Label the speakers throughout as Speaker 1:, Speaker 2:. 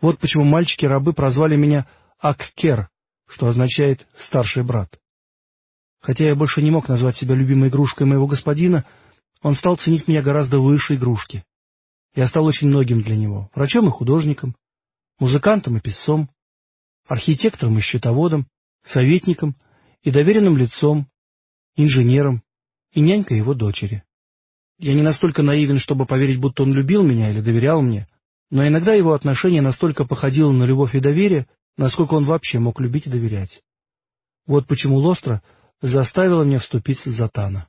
Speaker 1: Вот почему мальчики-рабы прозвали меня Аккер, что означает «старший брат». Хотя я больше не мог назвать себя любимой игрушкой моего господина, он стал ценить меня гораздо выше игрушки. Я стал очень многим для него — врачом и художником, музыкантом и писцом, архитектором и счетоводом, советником и доверенным лицом, инженером и нянькой его дочери. Я не настолько наивен, чтобы поверить, будто он любил меня или доверял мне, но иногда его отношение настолько походило на любовь и доверие, насколько он вообще мог любить и доверять. Вот почему Лостро заставила меня вступиться за Тана.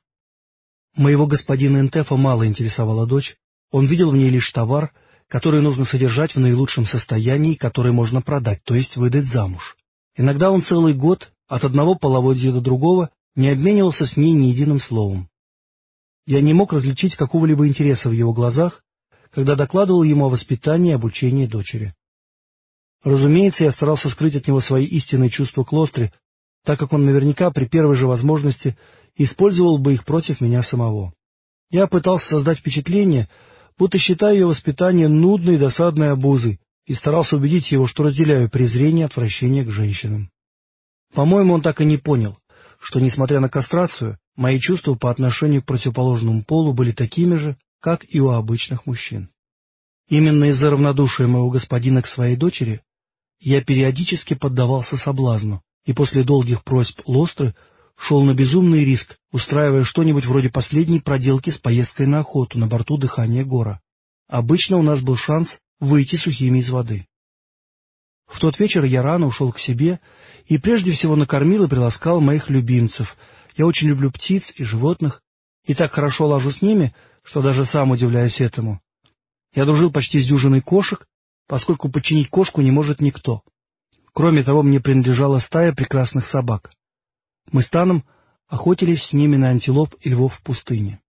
Speaker 1: Моего господина Энтефа мало интересовала дочь, он видел в ней лишь товар, который нужно содержать в наилучшем состоянии, который можно продать, то есть выдать замуж. Иногда он целый год, от одного половодья до другого, не обменивался с ней ни единым словом. Я не мог различить какого-либо интереса в его глазах, когда докладывал ему о воспитании и обучении дочери. Разумеется, я старался скрыть от него свои истинные чувства к Лостре, так как он наверняка при первой же возможности использовал бы их против меня самого. Я пытался создать впечатление, будто считаю ее воспитание нудной и досадной обузой, и старался убедить его, что разделяю презрение и отвращение к женщинам. По-моему, он так и не понял, что, несмотря на кастрацию, мои чувства по отношению к противоположному полу были такими же, как и у обычных мужчин. Именно из-за равнодушия моего господина к своей дочери я периодически поддавался соблазну, и после долгих просьб Лостры шел на безумный риск, устраивая что-нибудь вроде последней проделки с поездкой на охоту на борту дыхания гора. Обычно у нас был шанс выйти сухими из воды. В тот вечер я рано ушел к себе и прежде всего накормил и приласкал моих любимцев. Я очень люблю птиц и животных, и так хорошо ложу с ними, что даже сам удивляюсь этому. Я дружил почти с дюжиной кошек, поскольку починить кошку не может никто. Кроме того, мне принадлежала стая прекрасных собак. Мы с Таном охотились с ними на антилоп и львов в пустыне.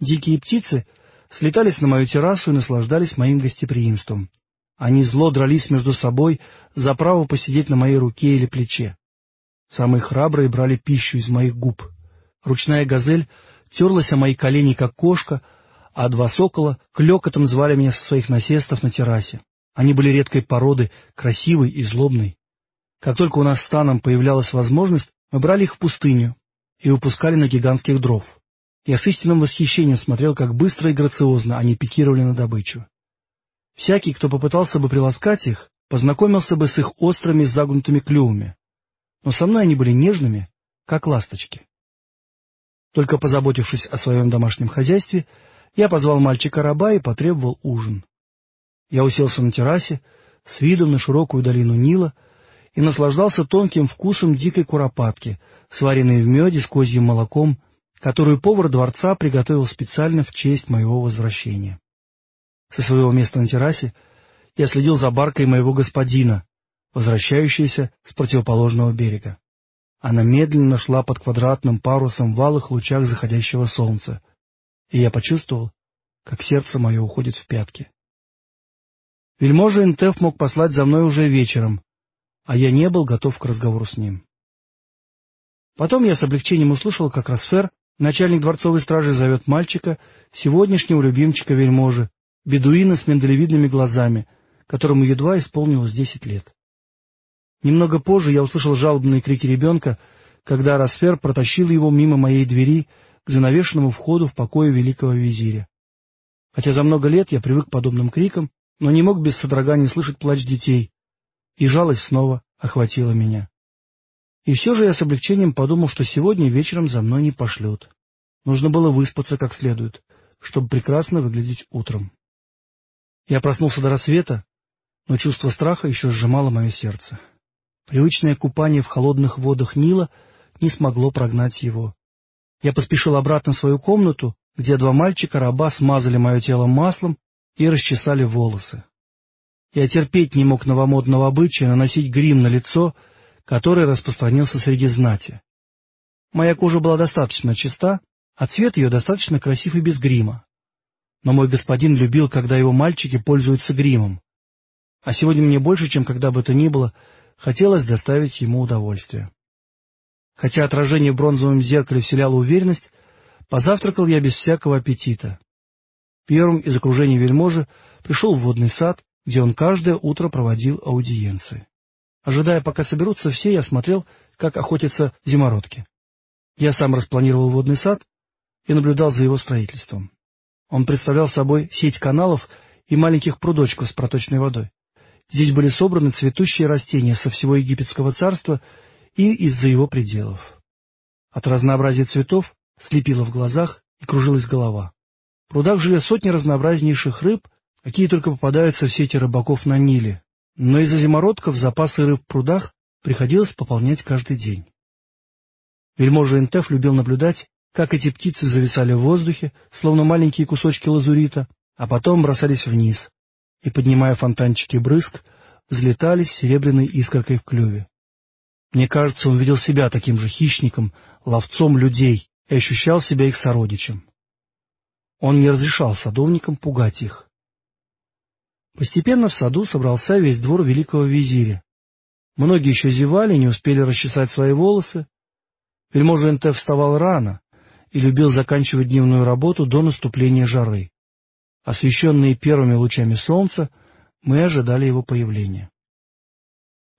Speaker 1: Дикие птицы слетались на мою террасу и наслаждались моим гостеприимством. Они зло дрались между собой за право посидеть на моей руке или плече. Самые храбрые брали пищу из моих губ. Ручная газель терлась о мои колени, как кошка, а два сокола клёкотом звали меня со своих насестов на террасе. Они были редкой породы, красивой и злобной. Как только у нас с Таном появлялась возможность, мы брали их в пустыню и выпускали на гигантских дров. Я с истинным восхищением смотрел, как быстро и грациозно они пикировали на добычу. Всякий, кто попытался бы приласкать их, познакомился бы с их острыми загнутыми клювами. Но со мной они были нежными, как ласточки. Только позаботившись о своем домашнем хозяйстве, я позвал мальчика-раба и потребовал ужин. Я уселся на террасе, с видом на широкую долину Нила, и наслаждался тонким вкусом дикой куропатки, сваренной в меде с козьим молоком, которую повар дворца приготовил специально в честь моего возвращения. Со своего места на террасе я следил за баркой моего господина, возвращающейся с противоположного берега. Она медленно шла под квадратным парусом в алых лучах заходящего солнца, и я почувствовал, как сердце мое уходит в пятки. Вельможа Интеф мог послать за мной уже вечером, а я не был готов к разговору с ним. Потом я с облегчением услышал, как Росфер, начальник дворцовой стражи, зовет мальчика, сегодняшнего любимчика вельможи, бедуина с миндалевидными глазами, которому едва исполнилось десять лет. Немного позже я услышал жалобные крики ребенка, когда Росфер протащил его мимо моей двери к занавешенному входу в покое великого визиря. Хотя за много лет я привык к подобным крикам, но не мог без содрогания слышать плач детей, и жалость снова охватила меня. И все же я с облегчением подумал, что сегодня вечером за мной не пошлют. Нужно было выспаться как следует, чтобы прекрасно выглядеть утром. Я проснулся до рассвета, но чувство страха еще сжимало мое сердце. Привычное купание в холодных водах Нила не смогло прогнать его. Я поспешил обратно в свою комнату, где два мальчика-раба смазали мое тело маслом и расчесали волосы. Я терпеть не мог новомодного обычая наносить грим на лицо, который распространился среди знати. Моя кожа была достаточно чиста, а цвет ее достаточно красив и без грима. Но мой господин любил, когда его мальчики пользуются гримом. А сегодня мне больше, чем когда бы то ни было, хотелось доставить ему удовольствие. Хотя отражение в бронзовом зеркале вселяло уверенность, позавтракал я без всякого аппетита. Первым из окружения вельможи пришел в водный сад, где он каждое утро проводил аудиенции. Ожидая, пока соберутся все, я смотрел, как охотятся зимородки. Я сам распланировал водный сад и наблюдал за его строительством. Он представлял собой сеть каналов и маленьких прудочков с проточной водой. Здесь были собраны цветущие растения со всего египетского царства и из-за его пределов. От разнообразия цветов слепило в глазах и кружилась голова. В прудах жили сотни разнообразнейших рыб, какие только попадаются в сети рыбаков на Ниле, но из-за зимородков запасы рыб в прудах приходилось пополнять каждый день. Вельможа Интеф любил наблюдать, как эти птицы зависали в воздухе, словно маленькие кусочки лазурита, а потом бросались вниз, и, поднимая фонтанчики брызг, взлетали с серебряной искоркой в клюве. Мне кажется, он видел себя таким же хищником, ловцом людей, и ощущал себя их сородичем. Он не разрешал садовникам пугать их. Постепенно в саду собрался весь двор великого визиря. Многие еще зевали, не успели расчесать свои волосы. Вельможа Энте вставал рано и любил заканчивать дневную работу до наступления жары. Освещенные первыми лучами солнца, мы ожидали его появления. —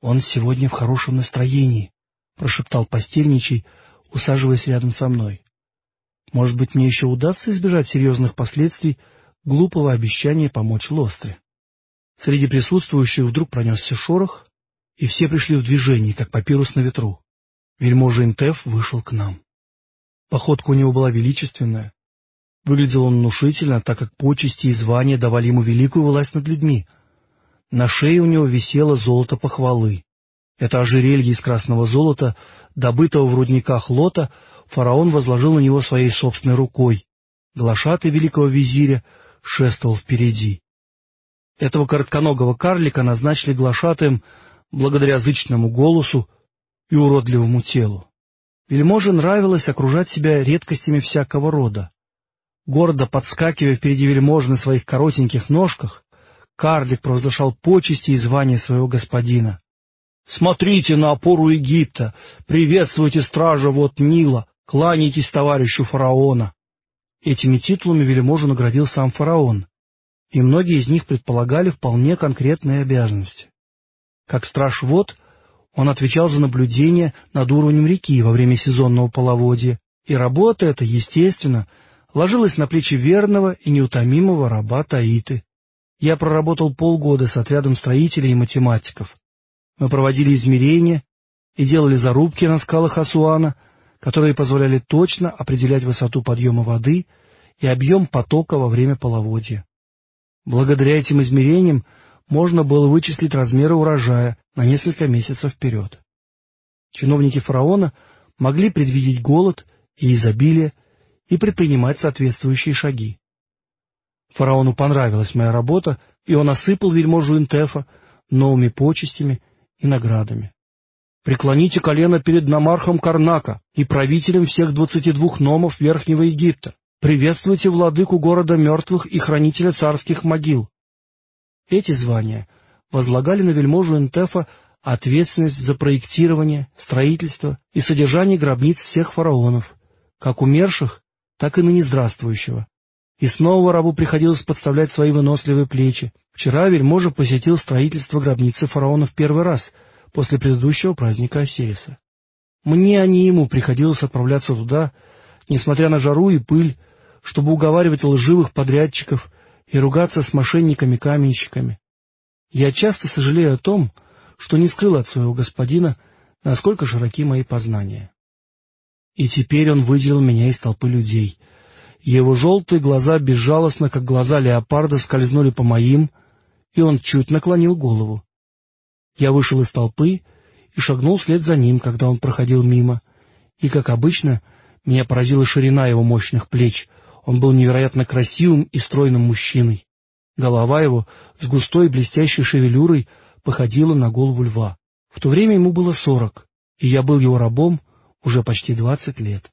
Speaker 1: Он сегодня в хорошем настроении, — прошептал постельничий, усаживаясь рядом со мной. Может быть, мне еще удастся избежать серьезных последствий глупого обещания помочь Лостре. Среди присутствующих вдруг пронесся шорох, и все пришли в движение, как папирус на ветру. Вельможа Интеф вышел к нам. Походка у него была величественная. Выглядел он внушительно, так как почести и звания давали ему великую власть над людьми. На шее у него висело золото похвалы. Это ожерелье из красного золота, добытого в рудниках Лота, фараон возложил на него своей собственной рукой. Глашатый великого визиря шествовал впереди. Этого коротконогого карлика назначили глашатаем благодаря зычному голосу и уродливому телу. Вельможе нравилось окружать себя редкостями всякого рода. Гордо подскакивая впереди вельмож на своих коротеньких ножках, карлик провозглашал почести и звания своего господина. «Смотрите на опору Египта! Приветствуйте стража вот Нила! Кланяйтесь товарищу фараона!» Этими титулами вельможу наградил сам фараон, и многие из них предполагали вполне конкретные обязанности. Как страж вод, он отвечал за наблюдение над уровнем реки во время сезонного половодья, и работа эта, естественно, ложилась на плечи верного и неутомимого раба Таиты. Я проработал полгода с отрядом строителей и математиков. Мы проводили измерения и делали зарубки на скалах Асуана, которые позволяли точно определять высоту подъема воды и объем потока во время половодья. Благодаря этим измерениям можно было вычислить размеры урожая на несколько месяцев вперед. Чиновники фараона могли предвидеть голод и изобилие и предпринимать соответствующие шаги. Фараону понравилась моя работа, и он осыпал вельможу Интефа новыми почестями и наградами. «Преклоните колено перед намархом Карнака и правителем всех двадцати двух номов Верхнего Египта. Приветствуйте владыку города мертвых и хранителя царских могил. Эти звания возлагали на вельможу Энтефа ответственность за проектирование, строительство и содержание гробниц всех фараонов, как умерших, так и ныне здравствующего. И снова рабу приходилось подставлять свои выносливые плечи. Вчера вельможа посетил строительство гробницы фараона в первый раз после предыдущего праздника Осириса. Мне, а не ему, приходилось отправляться туда, несмотря на жару и пыль, чтобы уговаривать лживых подрядчиков и ругаться с мошенниками-каменщиками. Я часто сожалею о том, что не скрыл от своего господина, насколько широки мои познания. И теперь он выделил меня из толпы людей. Его желтые глаза безжалостно, как глаза леопарда, скользнули по моим, и он чуть наклонил голову. Я вышел из толпы и шагнул вслед за ним, когда он проходил мимо, и, как обычно, меня поразила ширина его мощных плеч — он был невероятно красивым и стройным мужчиной. Голова его с густой блестящей шевелюрой походила на голову льва. В то время ему было сорок, и я был его рабом уже почти двадцать лет.